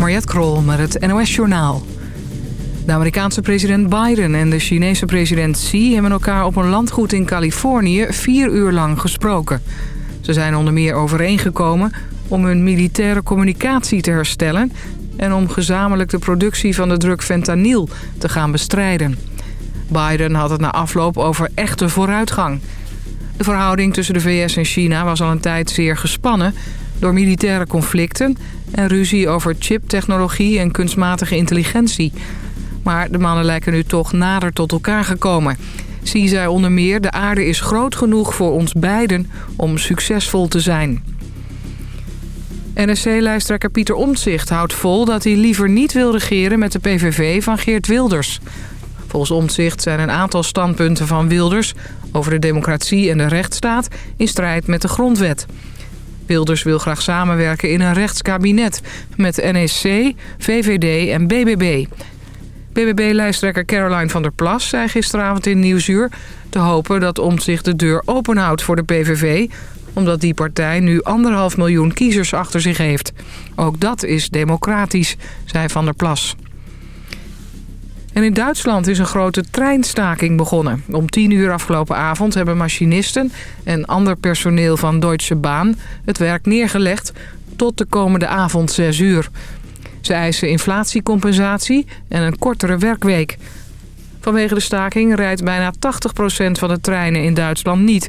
Mariette Krol met het NOS Journaal. De Amerikaanse president Biden en de Chinese president Xi... hebben elkaar op een landgoed in Californië vier uur lang gesproken. Ze zijn onder meer overeengekomen om hun militaire communicatie te herstellen... en om gezamenlijk de productie van de druk fentanyl te gaan bestrijden. Biden had het na afloop over echte vooruitgang. De verhouding tussen de VS en China was al een tijd zeer gespannen door militaire conflicten... en ruzie over chiptechnologie en kunstmatige intelligentie. Maar de mannen lijken nu toch nader tot elkaar gekomen. Zie zij onder meer, de aarde is groot genoeg voor ons beiden om succesvol te zijn. NSC-lijsttrekker Pieter Omtzigt houdt vol dat hij liever niet wil regeren met de PVV van Geert Wilders. Volgens Omtzigt zijn een aantal standpunten van Wilders over de democratie en de rechtsstaat in strijd met de grondwet. Wilders wil graag samenwerken in een rechtskabinet met NSC, e VVD en BBB. BBB-lijsttrekker Caroline van der Plas zei gisteravond in Nieuwsuur... te hopen dat zich de deur openhoudt voor de PVV... omdat die partij nu anderhalf miljoen kiezers achter zich heeft. Ook dat is democratisch, zei van der Plas in Duitsland is een grote treinstaking begonnen. Om tien uur afgelopen avond hebben machinisten en ander personeel van Deutsche Bahn het werk neergelegd tot de komende avond 6 uur. Ze eisen inflatiecompensatie en een kortere werkweek. Vanwege de staking rijdt bijna 80% van de treinen in Duitsland niet.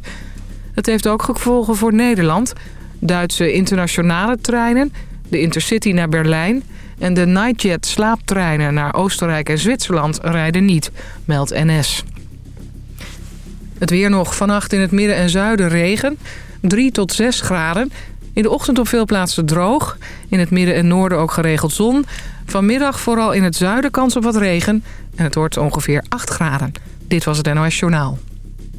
Het heeft ook gevolgen voor Nederland. Duitse internationale treinen, de Intercity naar Berlijn en de Nightjet slaaptreinen naar Oostenrijk en Zwitserland rijden niet, meldt NS. Het weer nog. Vannacht in het midden en zuiden regen. 3 tot 6 graden. In de ochtend op veel plaatsen droog. In het midden en noorden ook geregeld zon. Vanmiddag vooral in het zuiden kans op wat regen. En het wordt ongeveer 8 graden. Dit was het NOS Journaal.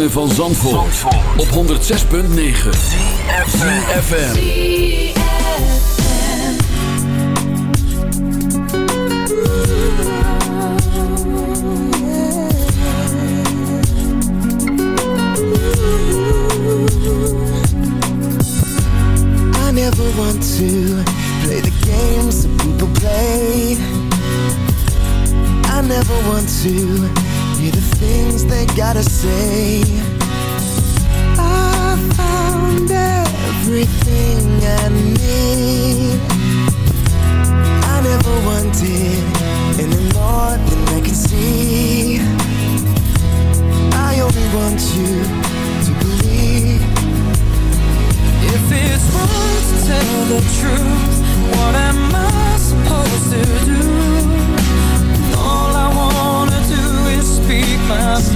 ritme van Zandvoort, Zandvoort. op 106.9 CFFM I never want to play the games that people play I never want to they gotta say I found everything I need I never wanted any more than I can see I only want you to believe If it's wrong to tell the truth What am I supposed to do? All I wanna do is speak my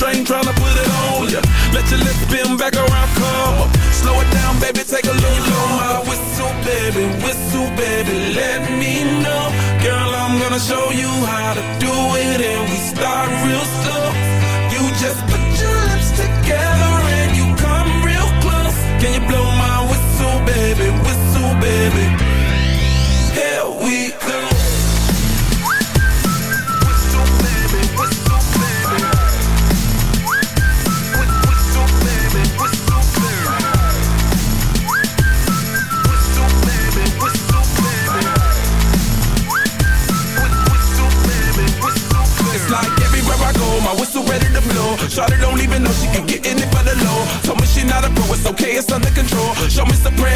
thing trying to put it on ya. Let your lips spin back around, come up. Slow it down, baby, take a little my Whistle, baby, whistle, baby, let me know. Girl, I'm gonna show you how to do it, and we start real slow. You just put your lips together and you come real close. Can you blow my whistle, baby, whistle, baby? whistle ready to blow. Charlotte don't even know she can get in it for the low. Told me she not a pro, it's okay, it's under control. Show me some prayer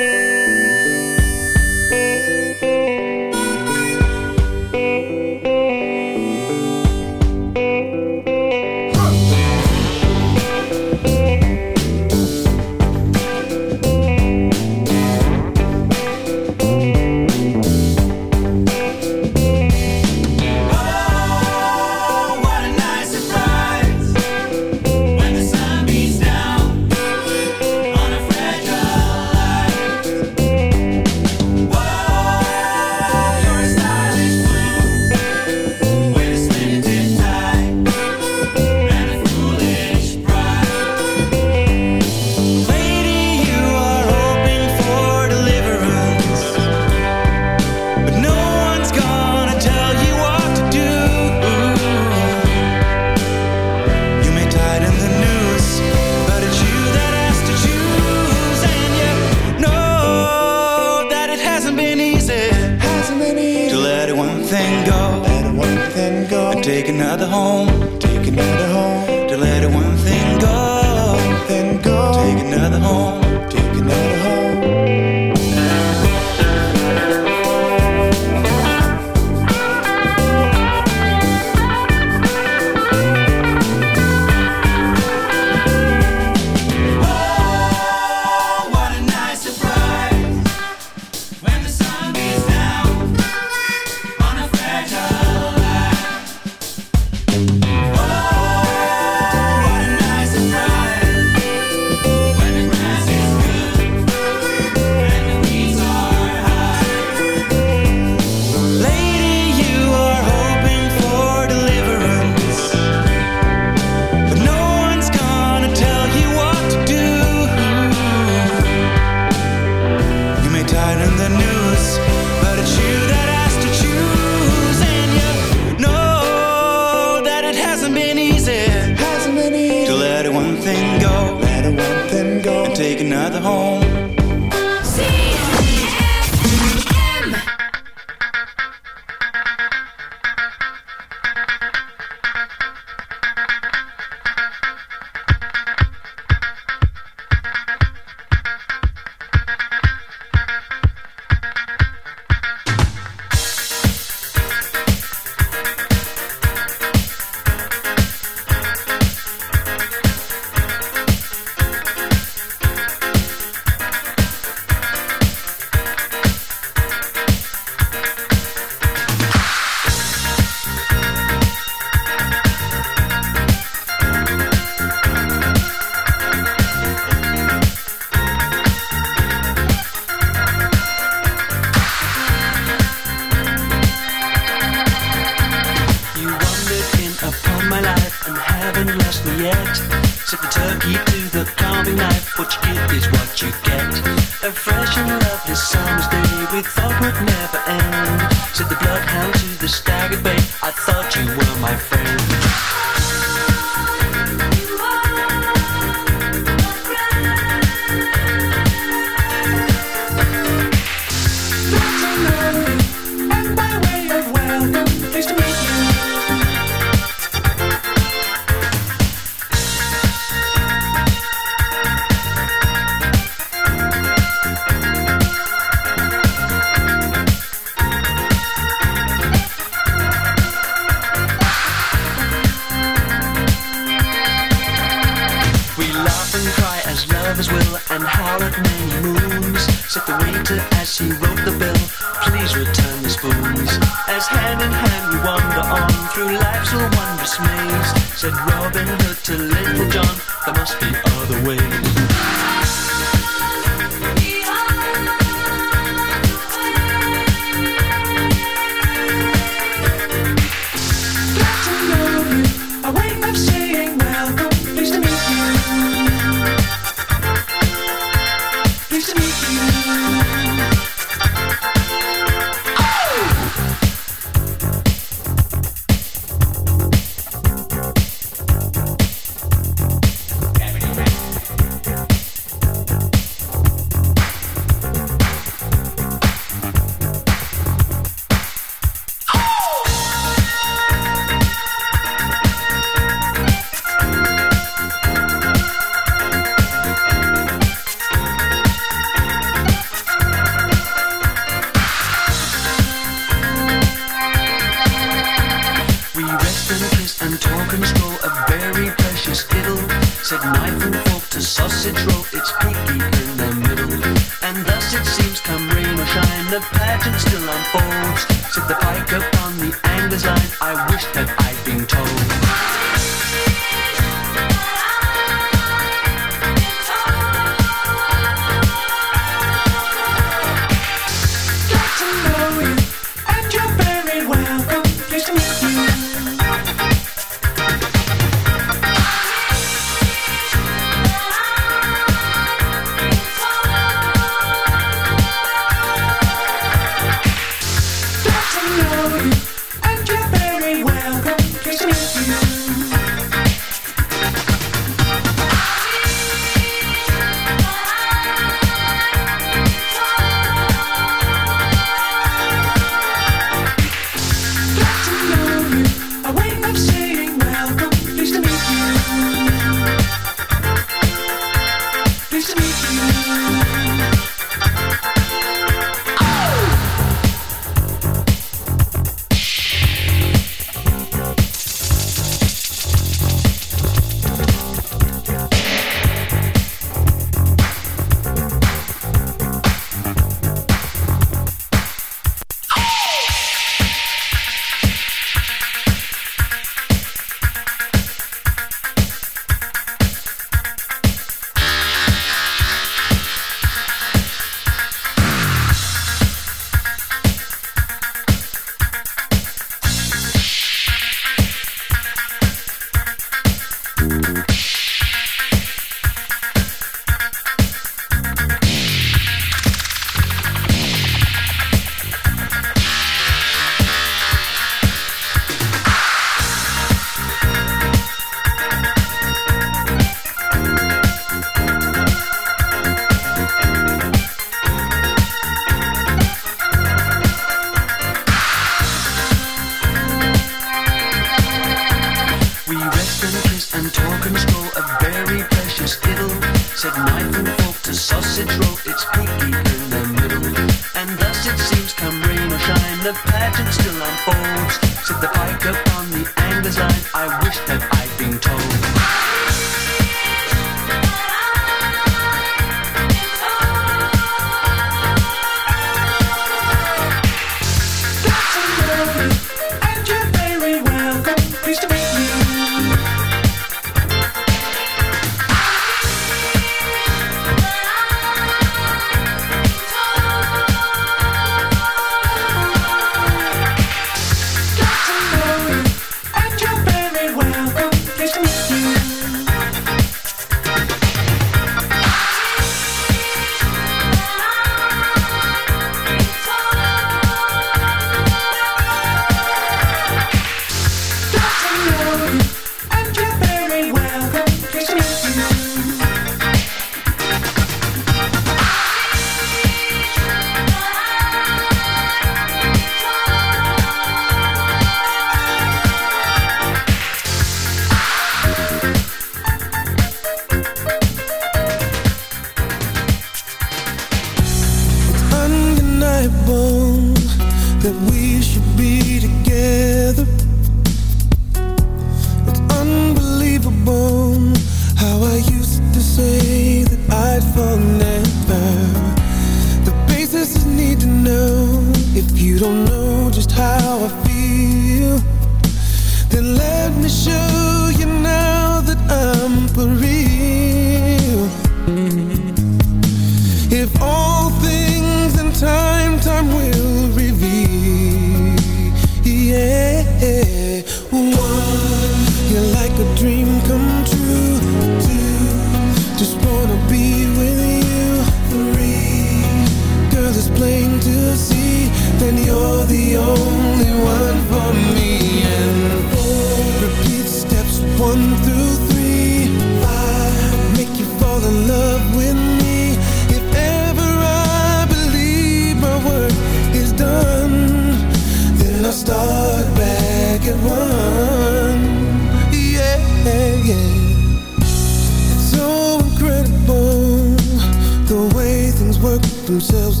themselves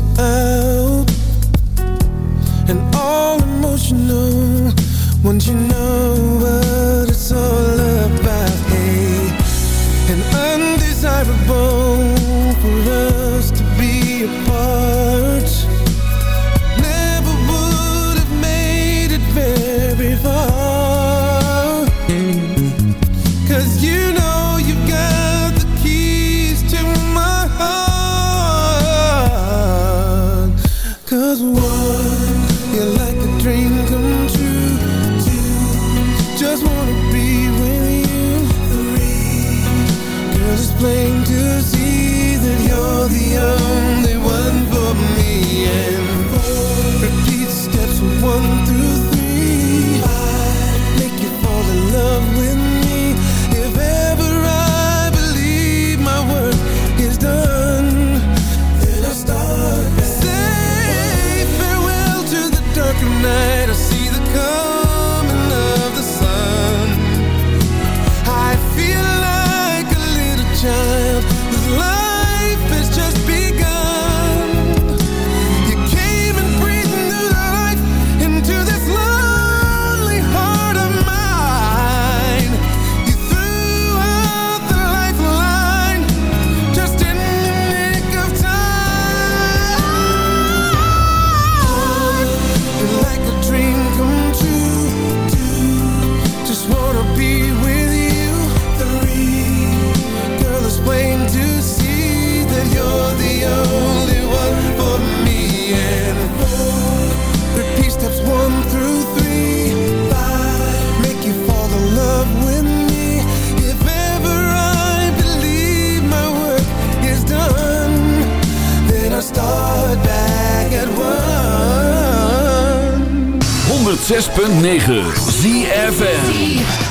106.9 ZFN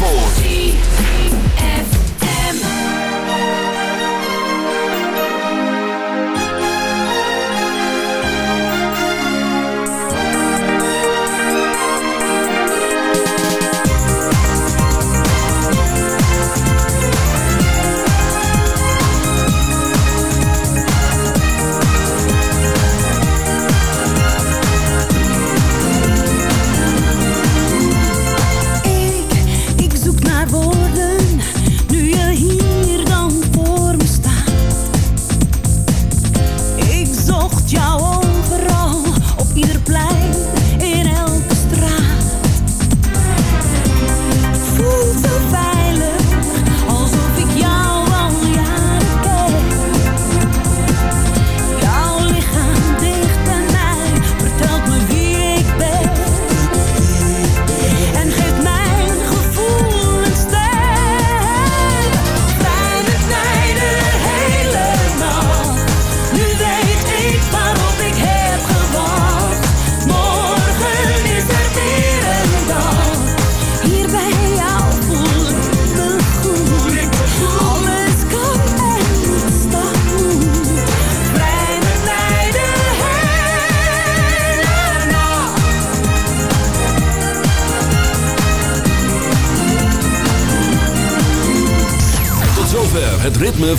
forward.